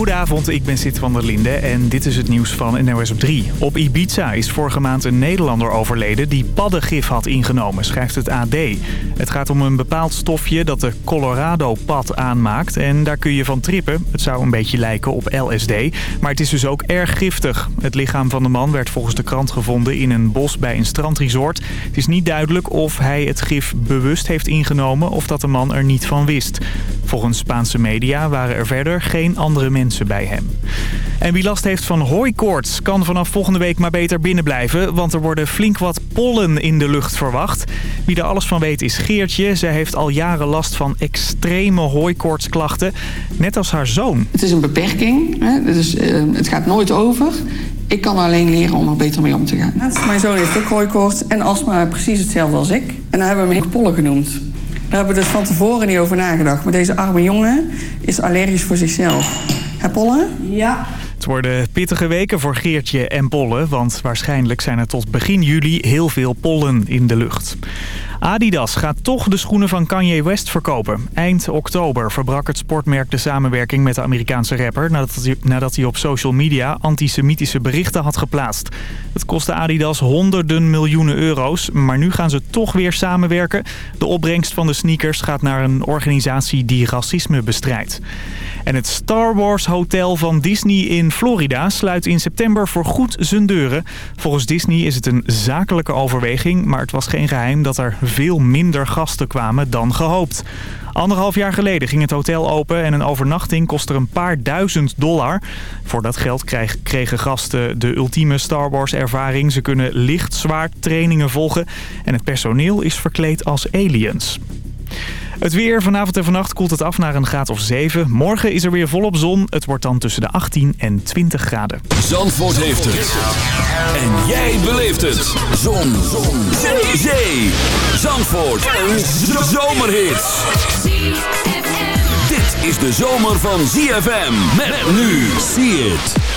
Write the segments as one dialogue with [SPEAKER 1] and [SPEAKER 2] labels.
[SPEAKER 1] Goedenavond, ik ben Sid van der Linde en dit is het nieuws van NOS op 3. Op Ibiza is vorige maand een Nederlander overleden die paddengif had ingenomen, schrijft het AD. Het gaat om een bepaald stofje dat de Colorado-pad aanmaakt en daar kun je van trippen. Het zou een beetje lijken op LSD, maar het is dus ook erg giftig. Het lichaam van de man werd volgens de krant gevonden in een bos bij een strandresort. Het is niet duidelijk of hij het gif bewust heeft ingenomen of dat de man er niet van wist. Volgens Spaanse media waren er verder geen andere mensen bij hem. En wie last heeft van hooikoorts kan vanaf volgende week maar beter binnen blijven... want er worden flink wat pollen in de lucht verwacht. Wie er alles van weet is Geertje. Zij heeft al jaren last van extreme hooikoortsklachten, net als haar zoon.
[SPEAKER 2] Het is een beperking, hè? Dus, uh, het gaat nooit over. Ik kan alleen leren om er beter mee om te gaan. Mijn zoon heeft ook hooikoorts en astma precies hetzelfde als ik. En dan hebben we hem pollen genoemd. Daar hebben we dus van tevoren niet over nagedacht. Maar deze arme jongen is allergisch voor zichzelf. Pollen?
[SPEAKER 3] Ja.
[SPEAKER 1] Het worden pittige weken voor Geertje en pollen, want waarschijnlijk zijn er tot begin juli heel veel pollen in de lucht. Adidas gaat toch de schoenen van Kanye West verkopen. Eind oktober verbrak het sportmerk de samenwerking met de Amerikaanse rapper... nadat hij, op social media antisemitische berichten had geplaatst. Het kostte Adidas honderden miljoenen euro's, maar nu gaan ze toch weer samenwerken. De opbrengst van de sneakers gaat naar een organisatie die racisme bestrijdt. En het Star Wars Hotel van Disney in Florida sluit in september voor goed zijn deuren. Volgens Disney is het een zakelijke overweging, maar het was geen geheim dat er veel minder gasten kwamen dan gehoopt. Anderhalf jaar geleden ging het hotel open en een overnachting kostte een paar duizend dollar. Voor dat geld kregen gasten de ultieme Star Wars ervaring. Ze kunnen licht zwaar trainingen volgen en het personeel is verkleed als aliens. Het weer vanavond en vannacht koelt het af naar een graad of 7. Morgen is er weer volop zon. Het wordt dan tussen de 18 en 20 graden.
[SPEAKER 4] Zandvoort heeft het. En jij beleeft het. Zon. zon. Zee. Zee. Zandvoort. Een zomerhit. Dit is de zomer van ZFM. Met nu. See it.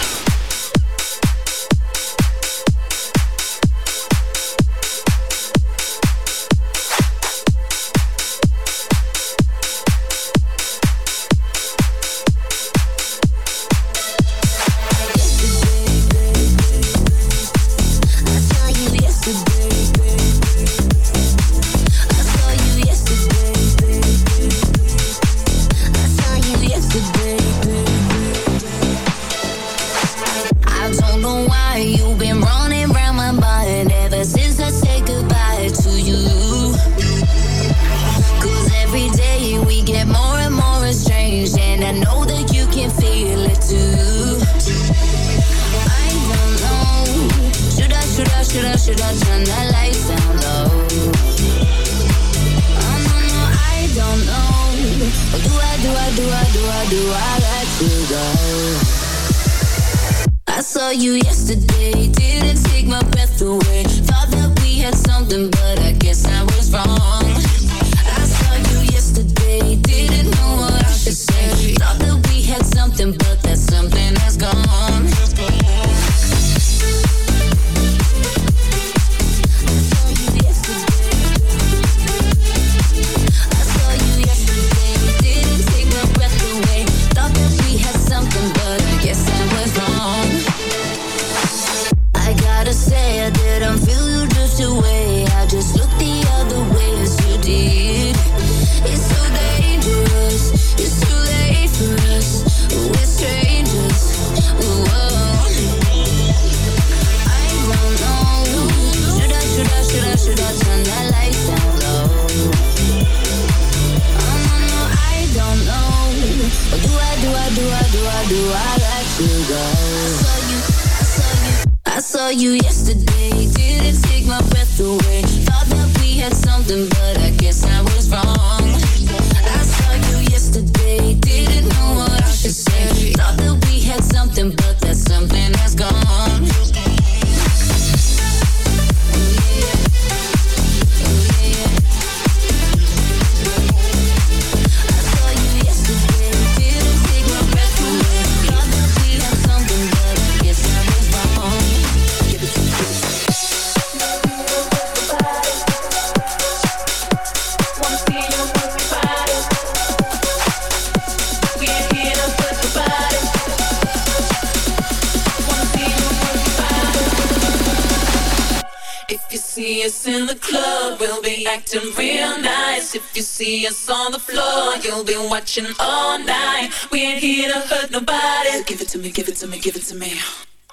[SPEAKER 3] give it to me.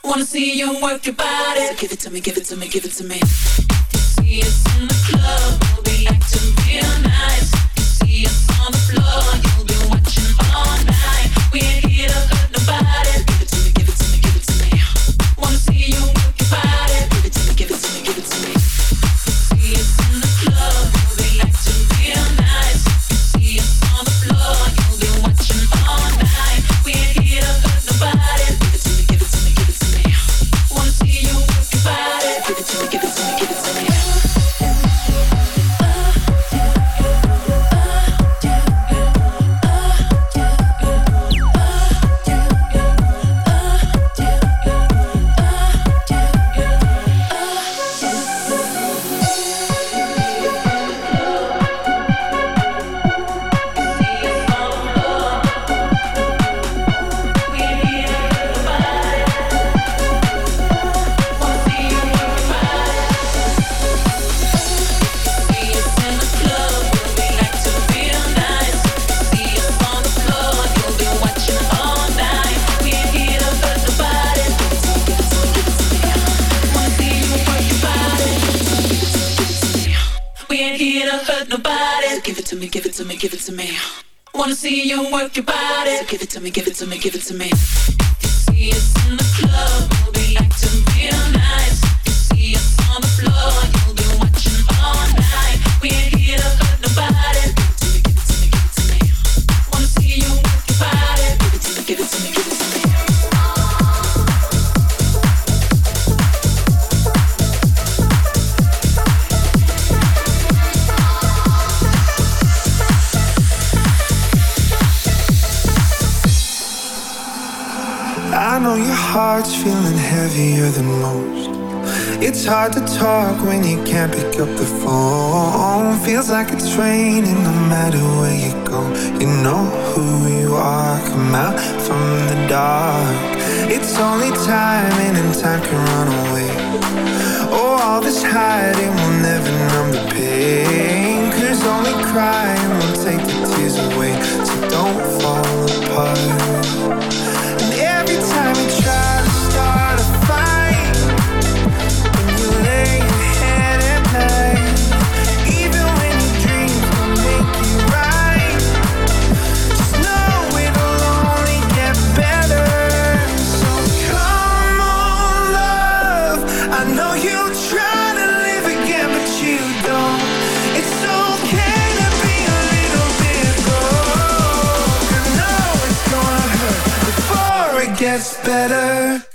[SPEAKER 3] Wanna see you work your body. So give it to me, give it to me, give it to me. See it in the club.
[SPEAKER 5] came out from the dark. It's only timing and time can run away. Oh, all this hiding will never numb the pain. Cause only crying will take the tears away. So don't fall apart. better.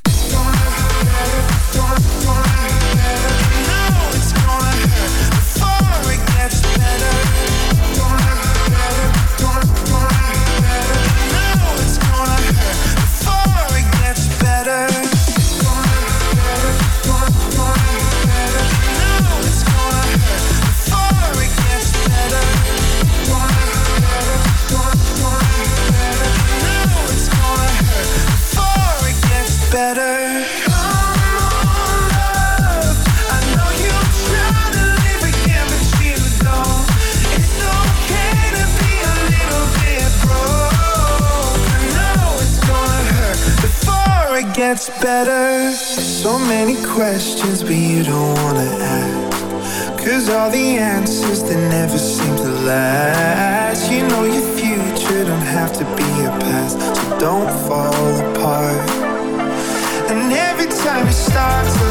[SPEAKER 5] gets better. So many questions but you don't wanna ask. Cause all the answers they never seem to last. You know your future don't have to be your past. So don't fall apart. And every time it starts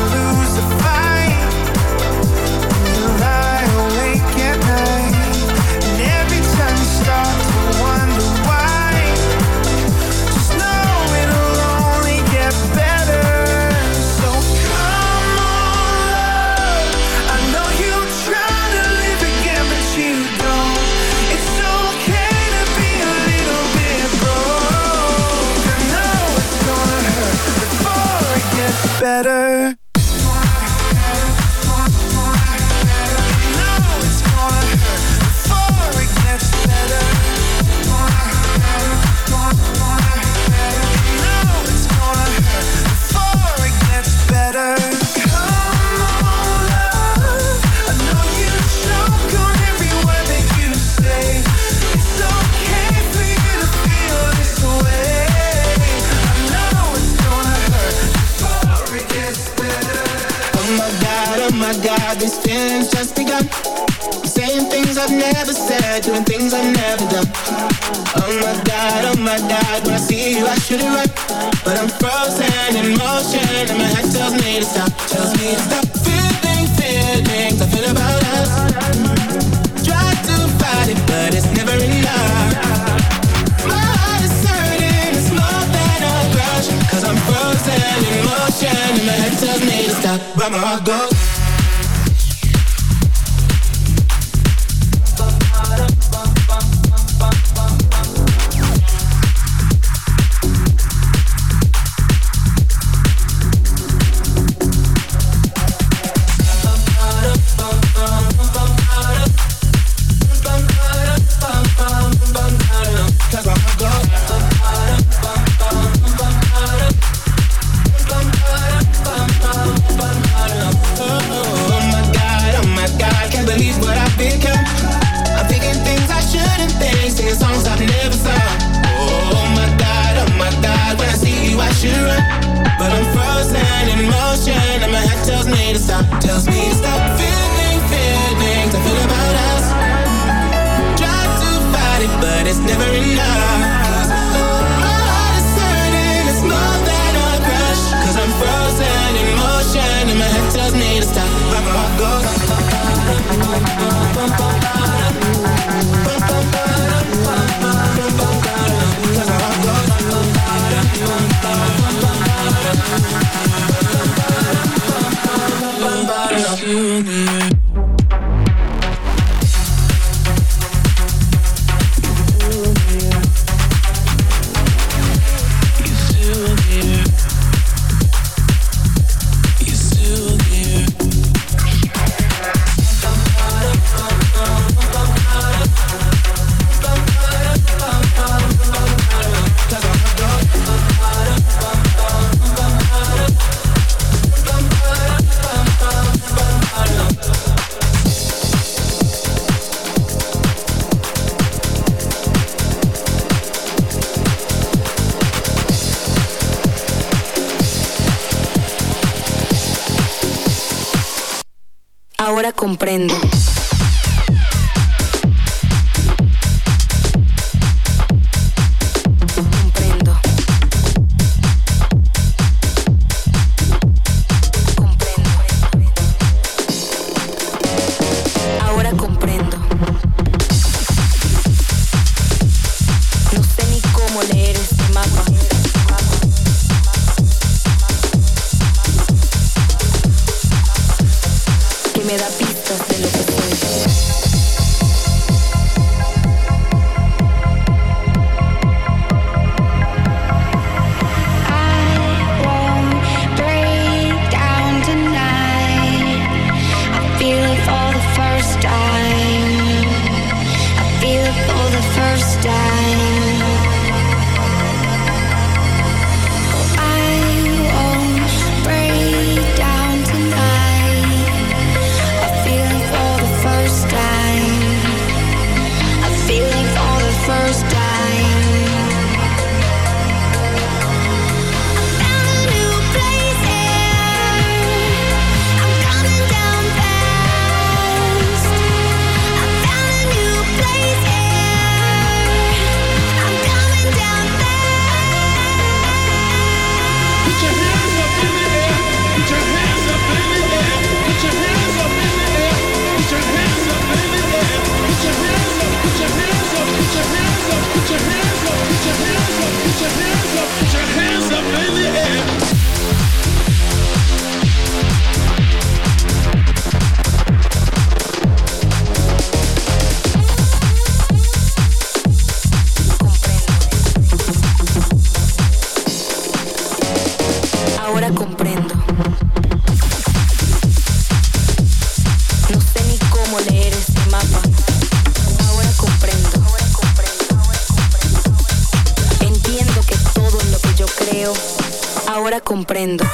[SPEAKER 5] ahora comprendo.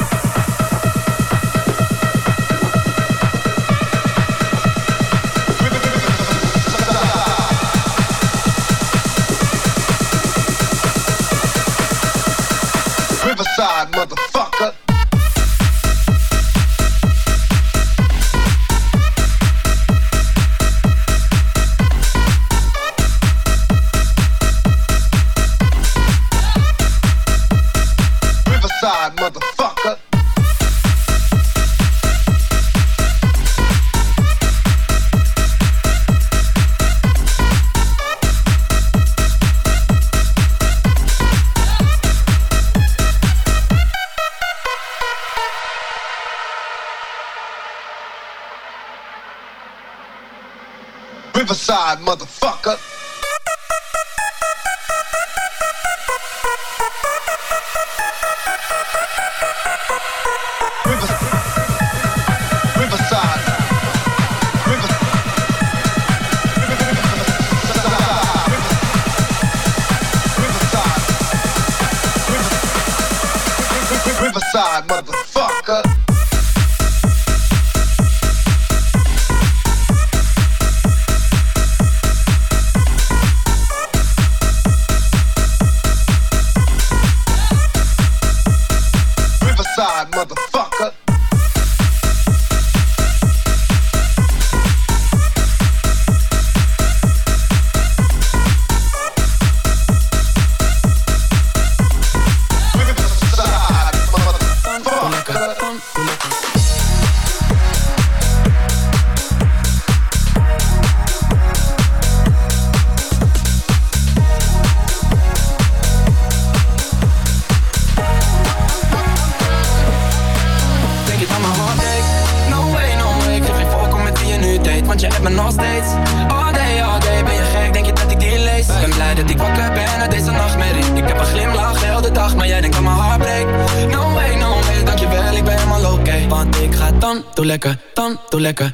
[SPEAKER 6] lekker,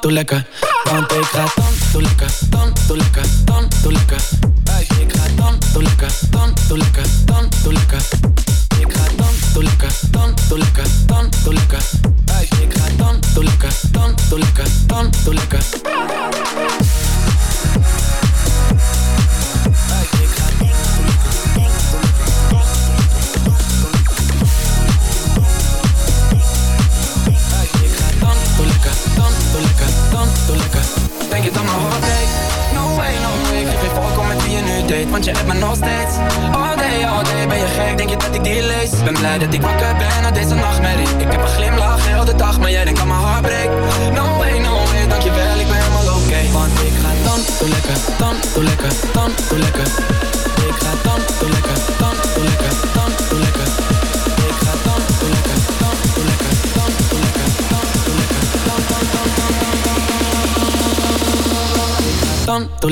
[SPEAKER 6] doe lekker. Want ik ga doe lekker, tanto lekker, tanto lekker. Ik ga tanto lekker, dan doe lekker.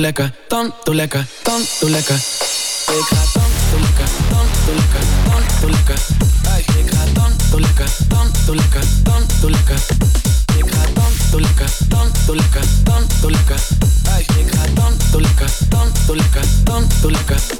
[SPEAKER 6] lekker, doe lekker, dan doe lekker. Ik ga dan tanto lekker, dan tanto lekker, tanto lekker. Ik ga tanto lekker, dan tanto lekker, dan tanto lekker. Ik ga dan lekker, tanto lekker, dan lekker. Ik ga lekker, tanto lekker, lekker.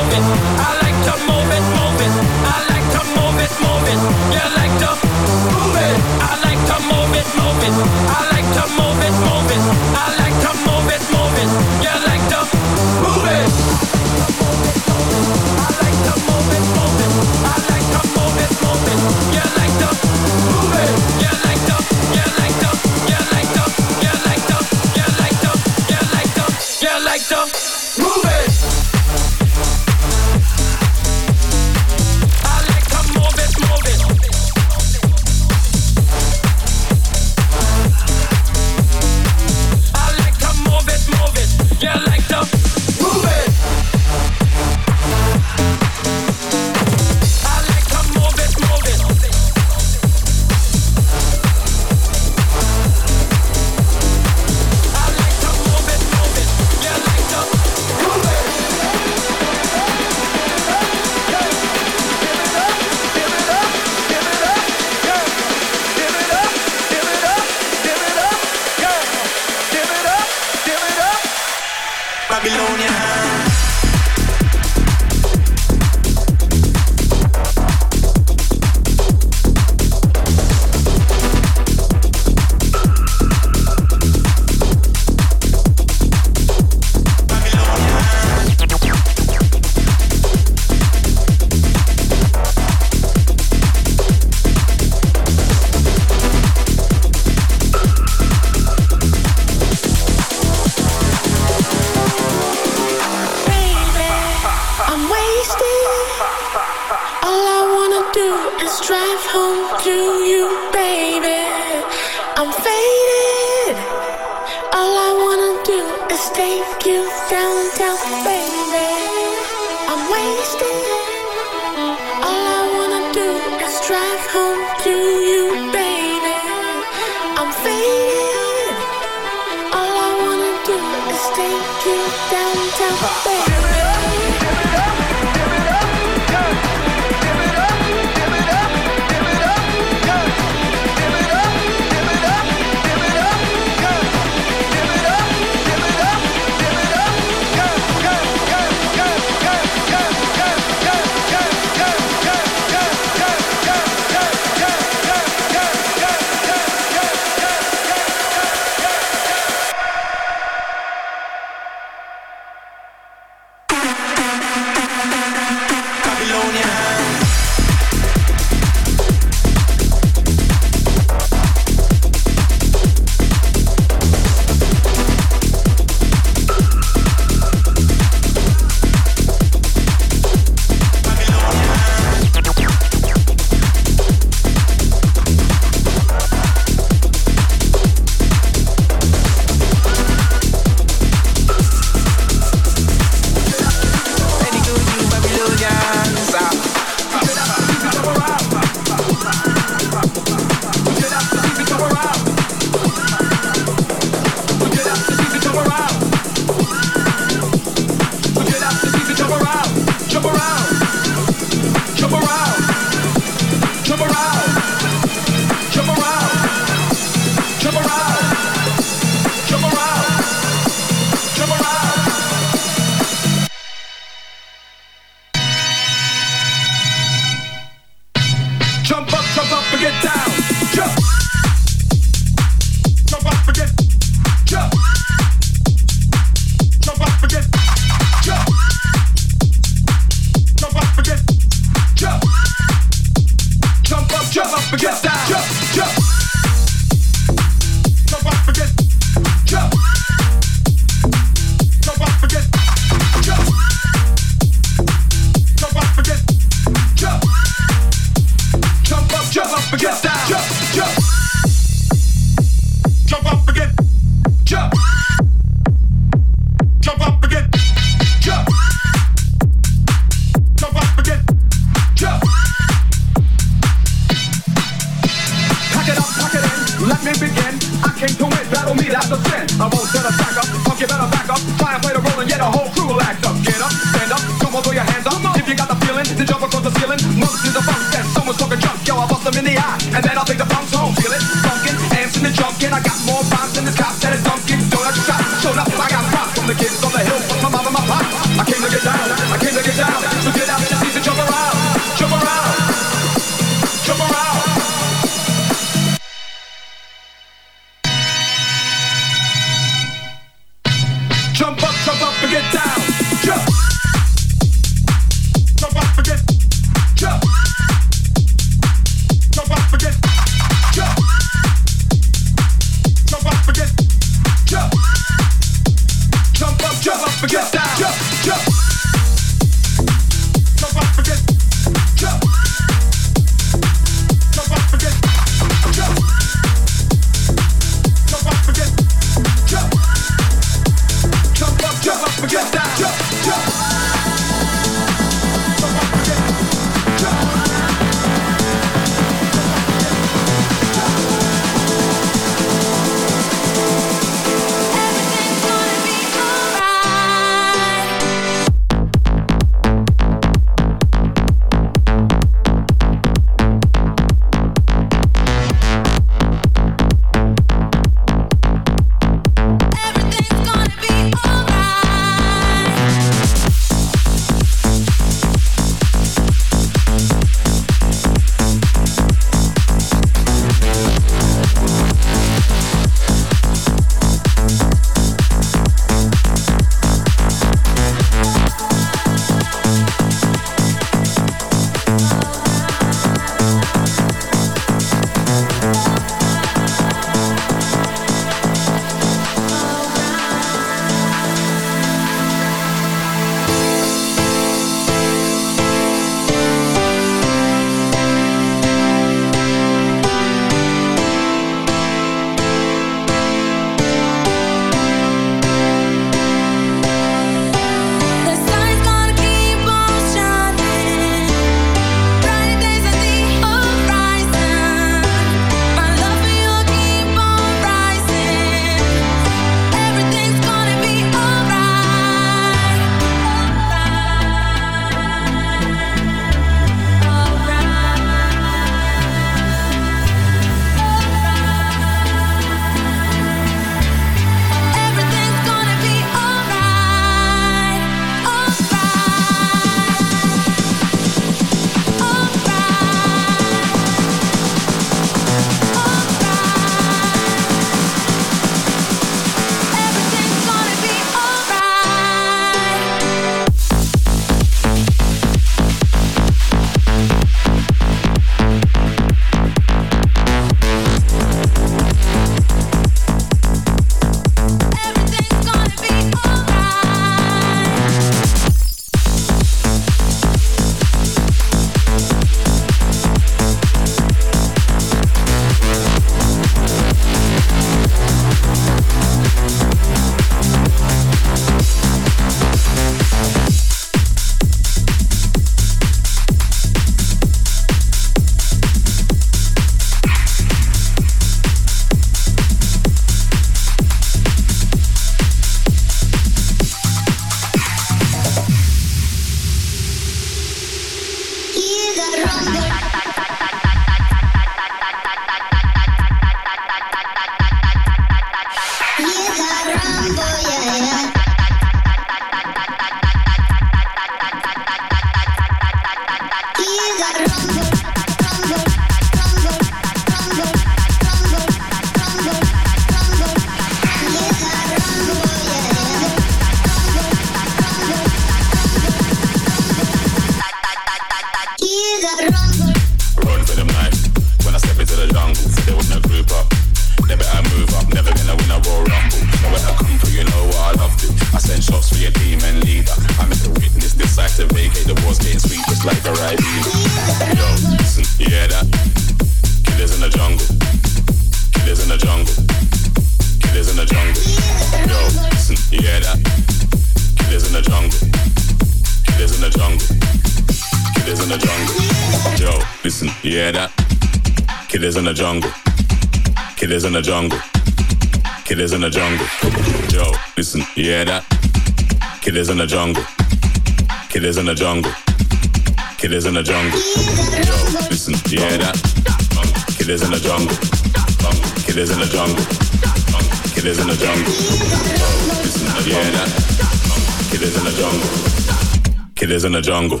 [SPEAKER 7] The
[SPEAKER 8] jungle.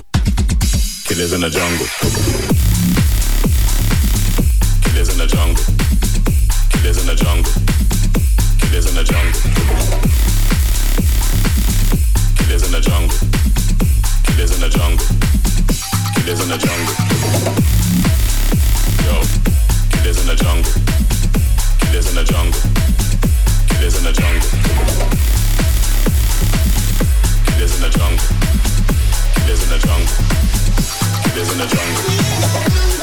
[SPEAKER 8] Killers in the jungle. Killers in the jungle. Killers in the jungle. Killers in the jungle. Killers in the jungle. Killers in the jungle. Killers in the jungle. Yo, killers in the jungle. Killers in the jungle. Killers in the jungle. Killers in the jungle. in the jungle. It is in the jungle.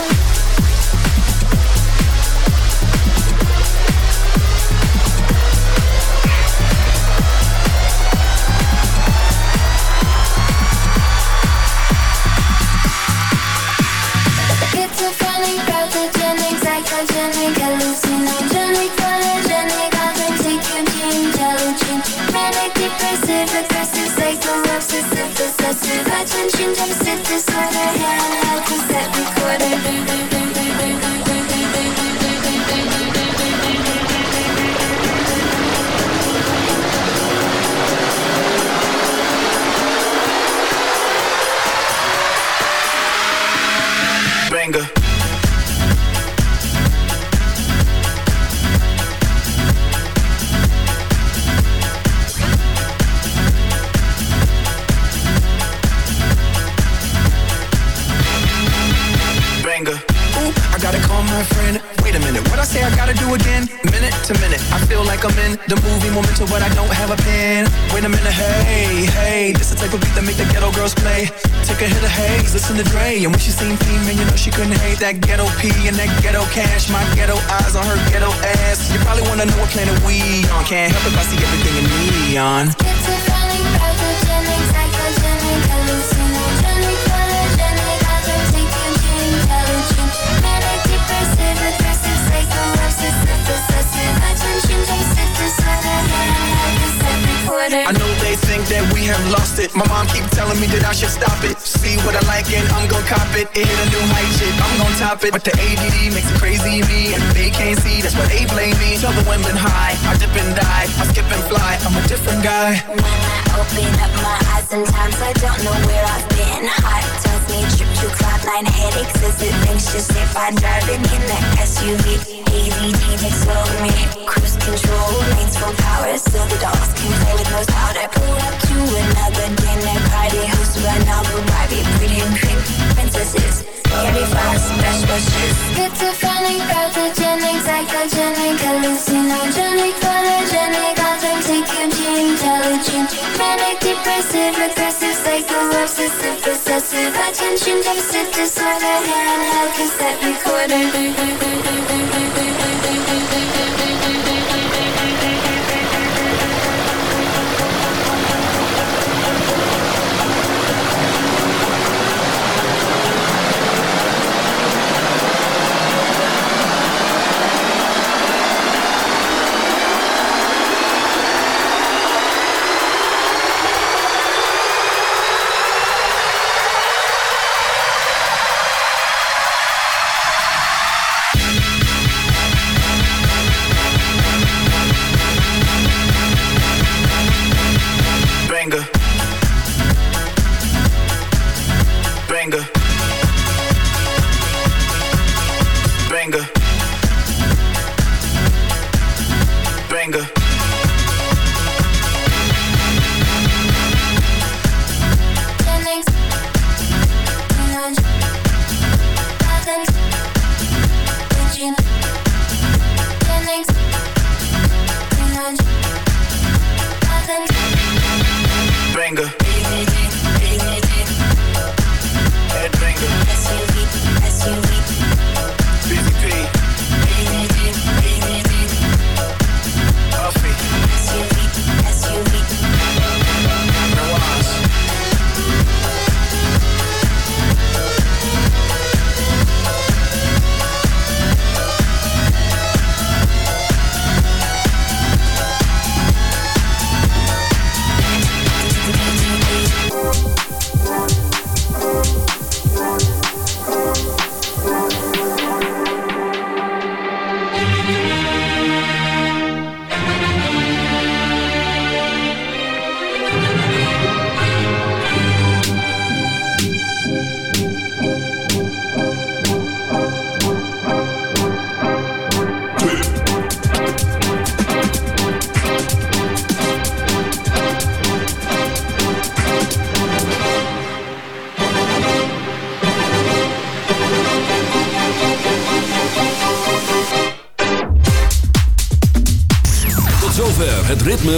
[SPEAKER 7] It's a funny cat I'm do deficit disorder. Cassette recorder.
[SPEAKER 9] Boom, boom, boom, boom, boom, boom. Say I gotta do again? Minute to minute, I feel like I'm in the movie Memento, but I don't have a pen. Wait a minute, hey, hey, this the type of beat that make the ghetto girls play. Take a hit of haze, listen to Dre, and when she seen P, man, you know she couldn't hate that ghetto P and that ghetto cash. My ghetto eyes on her ghetto ass. You probably wanna know what planet we on. Can't help if I see everything in neon. I know that we have lost it. My mom keep telling me that I should stop it. See what I like and I'm gon' cop it. It hit a new height, shit. I'm gon' top it. But the ADD makes it crazy me, and they can't see. That's why they blame me. Tell the women high, I dip and die, I skip and fly. I'm a different guy.
[SPEAKER 7] When I open up my eyes, sometimes I don't know where I've been. Heart tells me trip to cloudline headaches is it just if I'm driving in the SUV. ADD takes over me. Cruise control, lanes full power, so the dogs can play with no powder. Pull up to another dinner party, hosted by Novel Barbie, pretty and cream princesses. Flowers, best wishes. Schizophrenic, pathogenic, psychogenic, hallucinogenic, polygenic, authentic, intelligent, manic, depressive, aggressive, psycho, obsessive, possessive, attention deficit disorder, handheld cassette
[SPEAKER 9] Banger. Banger. Banger. Banger.